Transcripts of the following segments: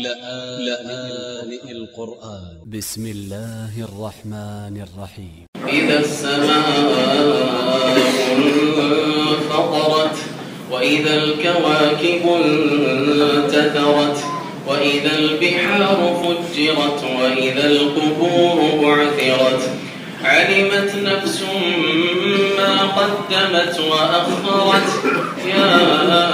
لآن القرآن. ب س م الله الرحمن الرحيم إذا السماء انفطرت وإذا الكواكب انتثرت وإذا البحار فجرت وإذا القبور بعثرت. علمت نفس ما قدمت وأخرت. يا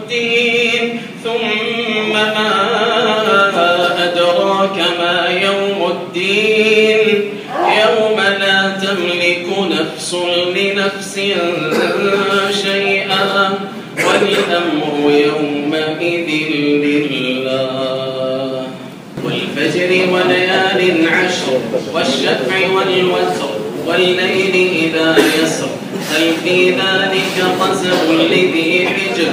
الدين. ثم ما أدراك ما يوم الدين. يوم لا تملك نفس لنفس شيئا. والأمر يومئذ لله. والفجر وليال عشر والشفع والوتر والليل إذا يسر. هل في ذلك قسم لذي حجر؟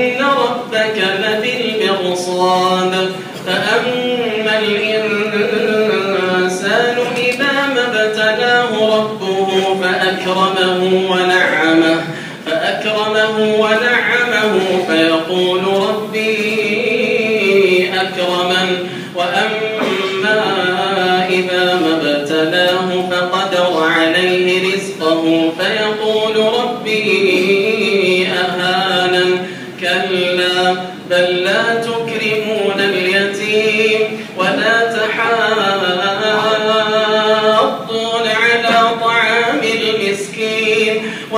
ربك لبالمرصاد فأما الإنسان إذا ما ابتلاه ربه فأكرمه ونعمه فأكرمه ونعمه فيقول ربي أكرمن. وأما